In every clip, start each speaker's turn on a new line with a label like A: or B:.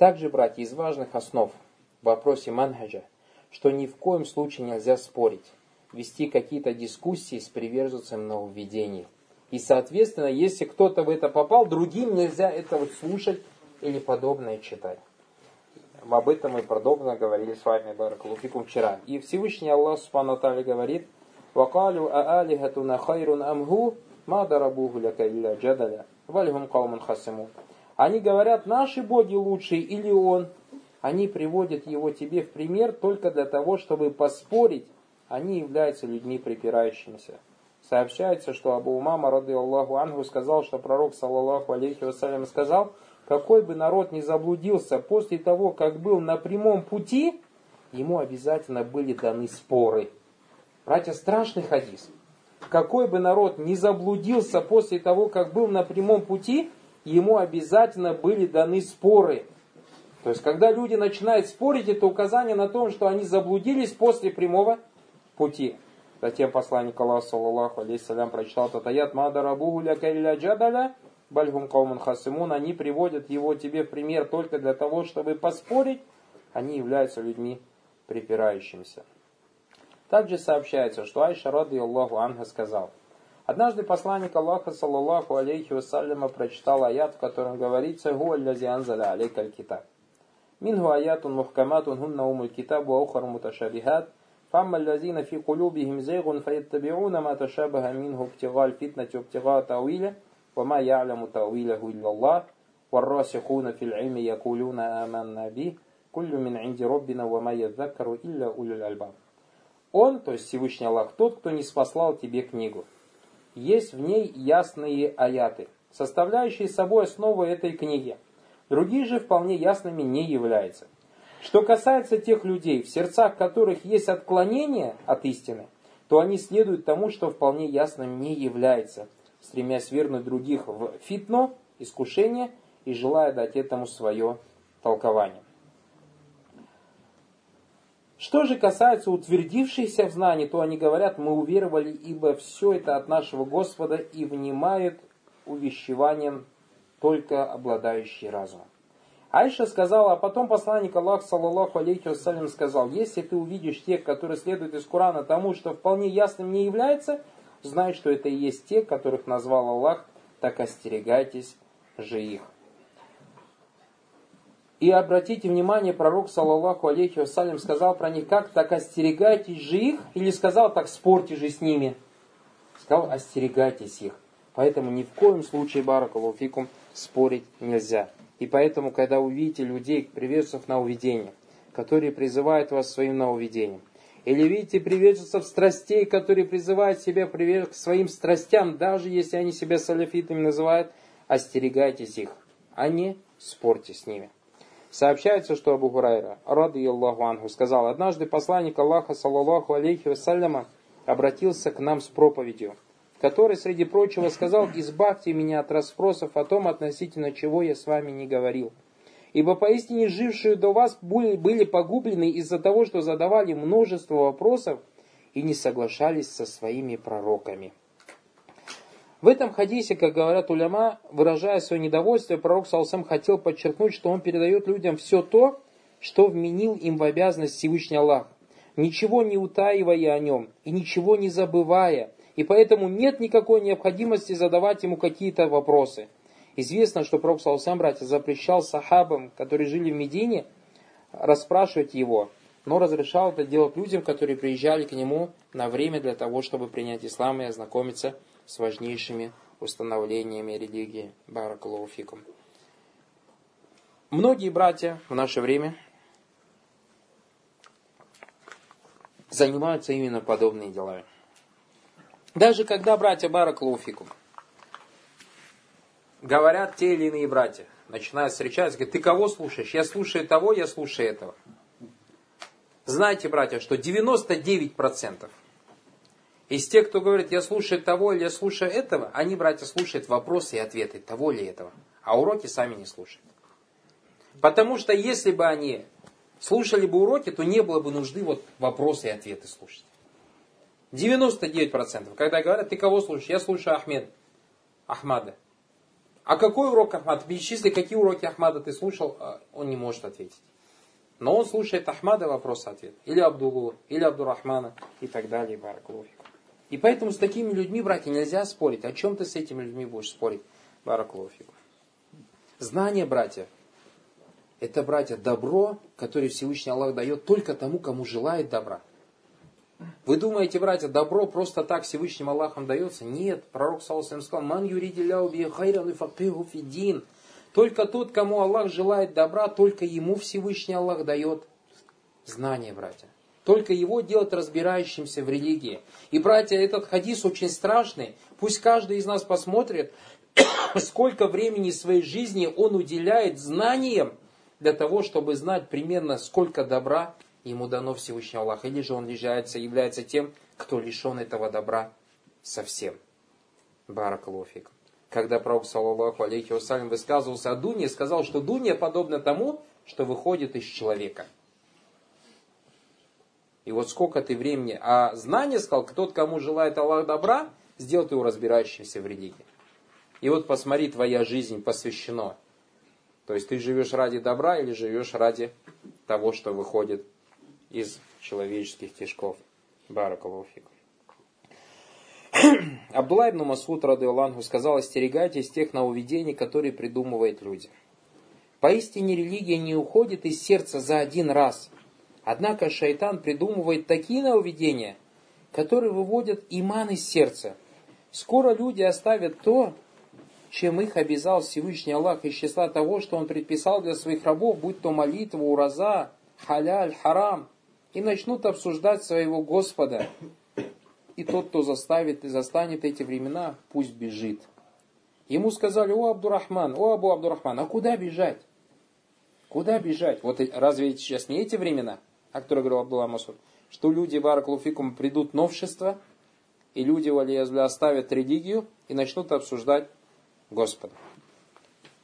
A: Также, братья, из важных основ в вопросе манхаджа, что ни в коем случае нельзя спорить, вести какие-то дискуссии с приверженцем нововведений. И, соответственно, если кто-то в это попал, другим нельзя это вот слушать или подобное читать. Об этом мы подробно говорили с вами, Баракалуфикум, вчера. И Всевышний Аллах Субхану Атали говорит, وَقَالُوا أَآلِهَتُنَا خَيْرٌ أَمْهُ مَا دَرَبُوهُ لَكَ إِلَّا جَدَلًا وَلِهُمْ قَوْمٌ خَسِمُونَ они говорят, наши боги лучшие или он. Они приводят его тебе в пример только для того, чтобы поспорить. Они являются людьми припирающимися. Сообщается, что Абу Умама, рады Аллаху Ангу, сказал, что пророк, саллаллаху алейхи вассалям, сказал, какой бы народ ни заблудился после того, как был на прямом пути, ему обязательно были даны споры. Братья, страшный хадис. Какой бы народ ни заблудился после того, как был на прямом пути, ему обязательно были даны споры. То есть, когда люди начинают спорить, это указание на то, что они заблудились после прямого пути. Затем посланник Аллаха, саллаллаху алейхиссалям, прочитал этот аят «Мадарабуху ля кайля джадаля, бальгум кауман хасимун». Они приводят его тебе в пример только для того, чтобы поспорить. Они являются людьми припирающимися. Также сообщается, что Айша, рады Аллаху Анха, сказал, Однажды посланник Аллаха, саллаллаху алейхи вассаляма, прочитал аят, в котором говорится «Гу аллази анзаля алейка аль-китаб». Мингу аятун мухкаматун хунна умуль китабу аухар муташабихат – فأما الذين في قلوبهم زيغ فيتبعون ما تشابه منه ابتغاء الفتنة وابتغاء تأويله وما يعلم تأويله إلا الله والراسخون في العلم يقولون آمنا به كل من عند ربنا وما يذكر إلا أولو الألباب Он, то есть Всевышний Аллах, тот, кто не спаслал тебе книгу. Есть в ней ясные аяты, составляющие собой основу этой книги. Другие же вполне ясными не являются. Что касается тех людей, в сердцах которых есть отклонение от истины, то они следуют тому, что вполне ясным не является, стремясь вернуть других в фитно, искушение и желая дать этому свое толкование. Что же касается утвердившихся в знании, то они говорят, мы уверовали, ибо все это от нашего Господа и внимают увещеванием только обладающие разумом. Айша сказала, а потом посланник Аллаха, саллаллаху алейхи вассалям, сказал, если ты увидишь тех, которые следуют из Корана тому, что вполне ясным не является, знай, что это и есть те, которых назвал Аллах, так остерегайтесь же их. И обратите внимание, пророк, саллаллаху алейхи вассалям, сказал про них, как так остерегайтесь же их, или сказал так спорьте же с ними. Сказал, остерегайтесь их. Поэтому ни в коем случае, баракалуфикум, спорить нельзя. И поэтому, когда увидите людей, приверженцев на уведение, которые призывают вас своим нововведением, или видите приверженцев страстей, которые призывают себя к своим страстям, даже если они себя салафитами называют, остерегайтесь их, а не спорьте с ними. Сообщается, что Абу Хурайра, рады Аллаху Анху, сказал, однажды посланник Аллаха, саллаллаху алейхи вассаляма, обратился к нам с проповедью – который, среди прочего, сказал, «Избавьте меня от расспросов о том, относительно чего я с вами не говорил». Ибо поистине жившие до вас были погублены из-за того, что задавали множество вопросов и не соглашались со своими пророками. В этом хадисе, как говорят уляма, выражая свое недовольство, пророк Салсам хотел подчеркнуть, что он передает людям все то, что вменил им в обязанность Всевышний Аллах, ничего не утаивая о нем и ничего не забывая, и поэтому нет никакой необходимости задавать ему какие-то вопросы. Известно, что Пророк Салсам, братья, запрещал сахабам, которые жили в Медине, расспрашивать его, но разрешал это делать людям, которые приезжали к нему на время для того, чтобы принять ислам и ознакомиться с важнейшими установлениями религии. Баракалуфикум. Многие братья в наше время занимаются именно подобными делами. Даже когда братья Бараклауфику говорят те или иные братья, начинают встречаться, говорят, ты кого слушаешь? Я слушаю того, я слушаю этого. Знаете, братья, что 99% из тех, кто говорит, я слушаю того или я слушаю этого, они, братья, слушают вопросы и ответы того или этого, а уроки сами не слушают. Потому что если бы они слушали бы уроки, то не было бы нужды вот вопросы и ответы слушать. 99%. Когда говорят, ты кого слушаешь? Я слушаю Ахмед. Ахмада. А какой урок Ахмада? Перечисли, какие уроки Ахмада ты слушал, а он не может ответить. Но он слушает Ахмада вопрос-ответ. Или Абдулу, или Абдурахмана и так далее. Баракулуфику. И поэтому с такими людьми, братья, нельзя спорить. О чем ты с этими людьми будешь спорить? Баракулуфику. Знание, братья, это, братья, добро, которое Всевышний Аллах дает только тому, кому желает добра. Вы думаете, братья, добро просто так Всевышним Аллахом дается? Нет. Пророк Саласалам сказал, «Ман хайран фидин». Только тот, кому Аллах желает добра, только ему Всевышний Аллах дает знание, братья. Только его делать разбирающимся в религии. И, братья, этот хадис очень страшный. Пусть каждый из нас посмотрит, сколько времени своей жизни он уделяет знаниям для того, чтобы знать примерно, сколько добра ему дано Всевышний Аллах. Или же он является, является тем, кто лишен этого добра совсем. Баракалуфик когда пророк, саллаллаху алейхи вассалям, высказывался о Дуне, сказал, что Дуня подобна тому, что выходит из человека. И вот сколько ты времени. А знание, сказал, тот, кому желает Аллах добра, сделает его разбирающимся в религии. И вот посмотри, твоя жизнь посвящена. То есть ты живешь ради добра или живешь ради того, что выходит из человеческих тишков. Баракалуфик. Абдулла ибн Масуд, рады Аллаху, сказал, остерегайтесь тех нововведений, которые придумывают люди. Поистине религия не уходит из сердца за один раз. Однако шайтан придумывает такие нововведения, которые выводят иман из сердца. Скоро люди оставят то, чем их обязал Всевышний Аллах из числа того, что Он предписал для своих рабов, будь то молитва, ураза, халяль, харам, и начнут обсуждать своего Господа, и тот, кто заставит и застанет эти времена, пусть бежит. Ему сказали, о Абдурахман, о Абу Абдурахман, а куда бежать? Куда бежать? Вот разве сейчас не эти времена, о которых говорил Абдулла Масуд, что люди, баракулуфикум, придут новшества, и люди, валиязля, оставят религию и начнут обсуждать Господа.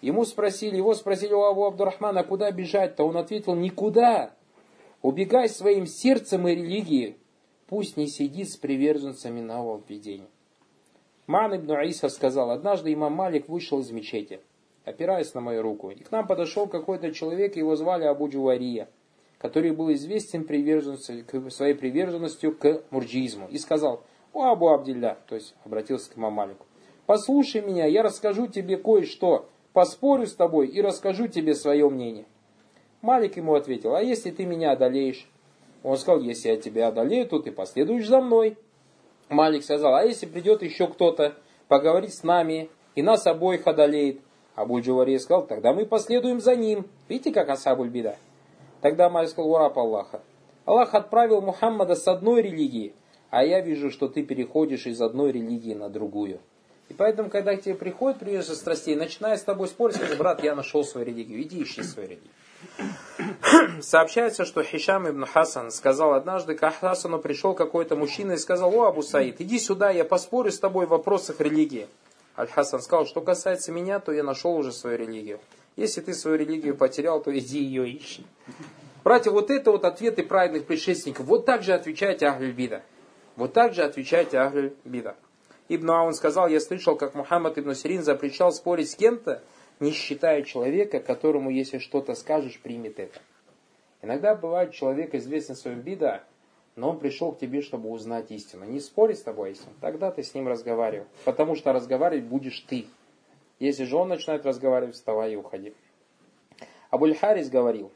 A: Ему спросили, его спросили у Абу Абдурахмана, а куда бежать-то? Он ответил, никуда. Убегай своим сердцем и религией, пусть не сидит с приверженцами нововведений. Ман ибн Аиса сказал, однажды имам Малик вышел из мечети, опираясь на мою руку, и к нам подошел какой-то человек, его звали Абу Джувария, который был известен своей приверженностью к мурджизму, и сказал, о Абу Абдилля, то есть обратился к имам Малику, послушай меня, я расскажу тебе кое-что, поспорю с тобой и расскажу тебе свое мнение. Малик ему ответил, а если ты меня одолеешь? Он сказал, если я тебя одолею, то ты последуешь за мной. Малик сказал, а если придет еще кто-то поговорить с нами и нас обоих одолеет? Абуль Джавари сказал, тогда мы последуем за ним. Видите, как Асабуль Бида? Тогда Малик сказал, ураб Аллаха. Аллах отправил Мухаммада с одной религии, а я вижу, что ты переходишь из одной религии на другую. И поэтому, когда к тебе приходит приверженность страстей, начиная с тобой спорить, скажи, брат, я нашел свою религию, иди ищи свою религию. Сообщается, что Хишам ибн Хасан сказал однажды, к Хасану пришел какой-то мужчина и сказал, о, Абу Саид, иди сюда, я поспорю с тобой в вопросах религии. Аль-Хасан сказал, что касается меня, то я нашел уже свою религию. Если ты свою религию потерял, то иди ее ищи. Братья, вот это вот ответы праведных предшественников. Вот так же отвечайте Ахлюль Бида. Вот так же отвечайте Ахлюль Бида. Ибн Аун сказал, я слышал, как Мухаммад ибн Сирин запрещал спорить с кем-то, не считая человека, которому, если что-то скажешь, примет это. Иногда бывает человек известен своим бида, но он пришел к тебе, чтобы узнать истину. Не спорить с тобой истину, тогда ты с ним разговаривай. Потому что разговаривать будешь ты. Если же он начинает разговаривать, вставай и уходи. Абуль Харис говорил,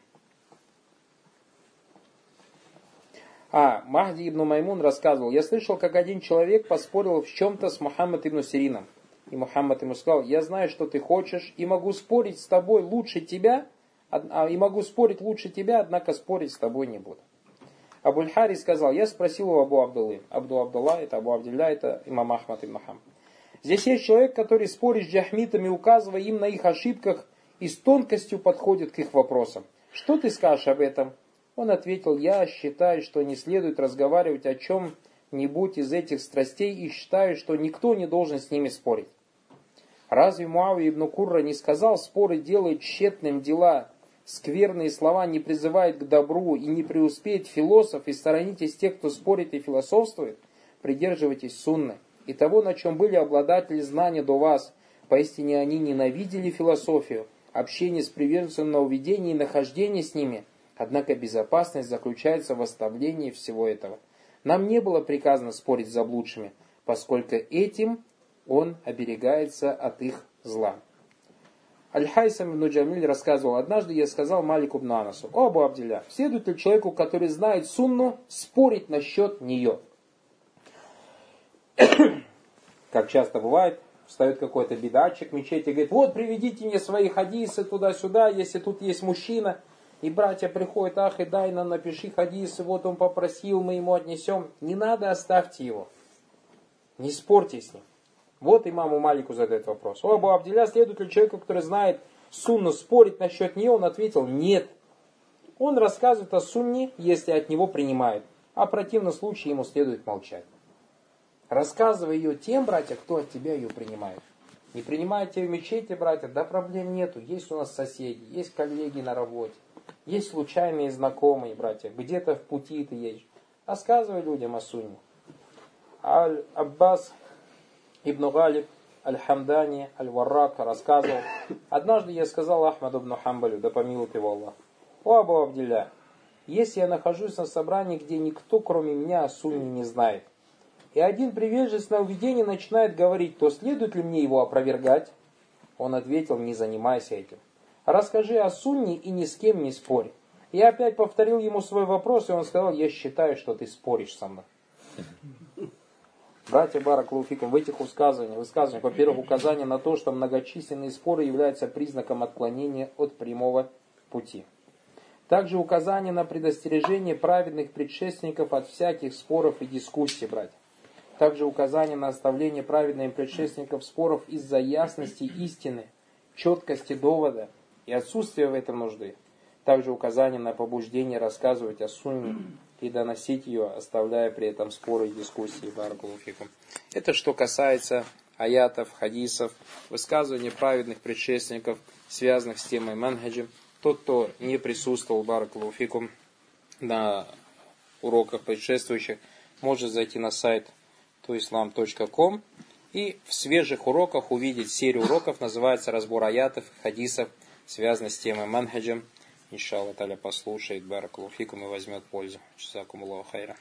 A: а, Махди ибн Маймун рассказывал, я слышал, как один человек поспорил в чем-то с Мухаммад ибн Сирином. И Мухаммад ему сказал, я знаю, что ты хочешь, и могу спорить с тобой лучше тебя, а, и могу спорить лучше тебя, однако спорить с тобой не буду. Абуль Хари сказал, я спросил у Абу Абдуллы. Абду Абдулла, это Абу Абдилля, это имам Ахмад и Махам. Здесь есть человек, который спорит с джахмитами, указывая им на их ошибках и с тонкостью подходит к их вопросам. Что ты скажешь об этом? Он ответил, я считаю, что не следует разговаривать о чем-нибудь из этих страстей и считаю, что никто не должен с ними спорить. Разве Муави ибн Курра не сказал, споры делают тщетным дела, скверные слова не призывают к добру и не преуспеет философ, и сторонитесь тех, кто спорит и философствует, придерживайтесь сунны и того, на чем были обладатели знания до вас, Поистине они ненавидели философию, общение с приверженцем нововведений и нахождение с ними. Однако безопасность заключается в оставлении всего этого. Нам не было приказано спорить с заблудшими, поскольку этим он оберегается от их зла. Аль-Хайсам ибн Джамиль рассказывал, однажды я сказал Малику ибн Анасу, о Абу Абдилля, следует ли человеку, который знает сунну, спорить насчет нее? Как часто бывает, встает какой-то бедачик в мечети и говорит, вот приведите мне свои хадисы туда-сюда, если тут есть мужчина. И братья приходят, ах, и дай нам, напиши хадисы, вот он попросил, мы ему отнесем. Не надо, оставьте его. Не спорьте с ним. Вот имаму Малику задает вопрос. О, Абу Абдилля, следует ли человеку, который знает сунну, спорить насчет нее? Он ответил, нет. Он рассказывает о сунне, если от него принимают. А в противном случае ему следует молчать. Рассказывай ее тем, братья, кто от тебя ее принимает. Не принимают тебя в мечети, братья, да проблем нету. Есть у нас соседи, есть коллеги на работе, есть случайные знакомые, братья. Где-то в пути ты едешь. Рассказывай людям о сунне. Аль-Аббас ибн Галиб Аль-Хамдани Аль-Варрак рассказывал. Однажды я сказал Ахмаду ибн Хамбалю, да помилует его Аллах. О, Абу Абдилля, если я нахожусь на собрании, где никто, кроме меня, о сунне не знает, и один приверженец на уведение начинает говорить, то следует ли мне его опровергать? Он ответил, не занимайся этим. Расскажи о сунне и ни с кем не спорь. Я опять повторил ему свой вопрос, и он сказал, я считаю, что ты споришь со мной. Братья Бараклауфикум, в этих высказываниях, высказываниях, во-первых, указание на то, что многочисленные споры являются признаком отклонения от прямого пути. Также указание на предостережение праведных предшественников от всяких споров и дискуссий, братья. Также указание на оставление праведным предшественников споров из-за ясности истины, четкости довода и отсутствия в этом нужды. Также указание на побуждение рассказывать о сунне и доносить ее, оставляя при этом споры и дискуссии. Баракулуфикум. Это что касается аятов, хадисов, высказывания праведных предшественников, связанных с темой манхаджи. Тот, кто не присутствовал, Баракулуфикум, на уроках предшествующих, может зайти на сайт tuislam.com и в свежих уроках увидеть серию уроков, называется разбор аятов, хадисов, связанных с темой манхаджем. Иншаллах Таля послушает, баракулуфикум и возьмет пользу. Часакум Аллаху хайра.